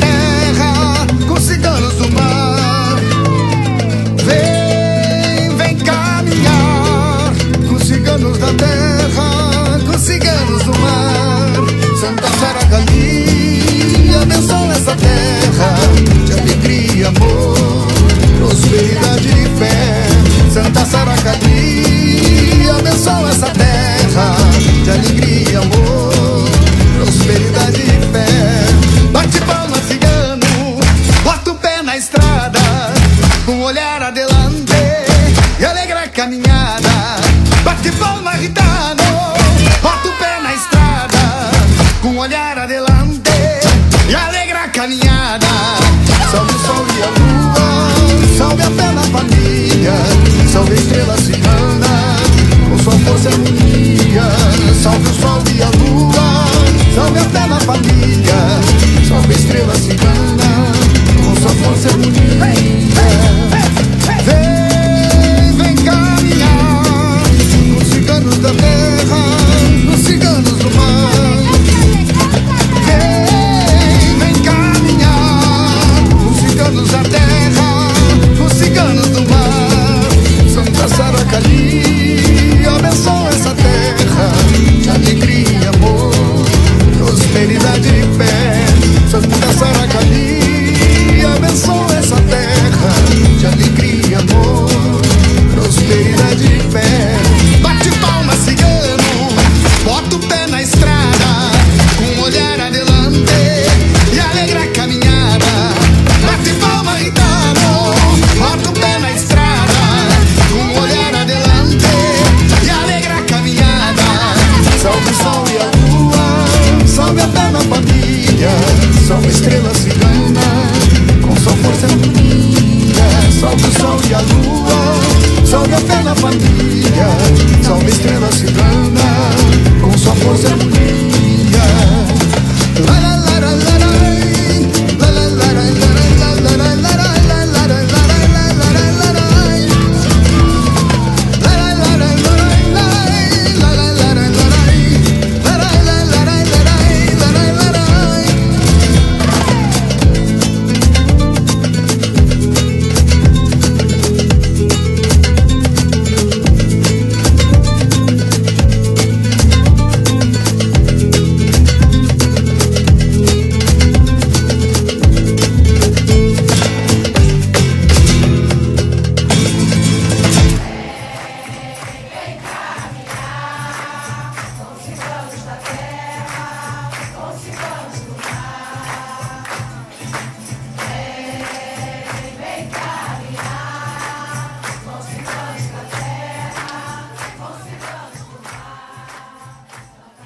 terra com ciganos do mar. como estrela cigana, com sua força unida. Salve o sol e a lua, salve a fé na família, salve estrela cigana.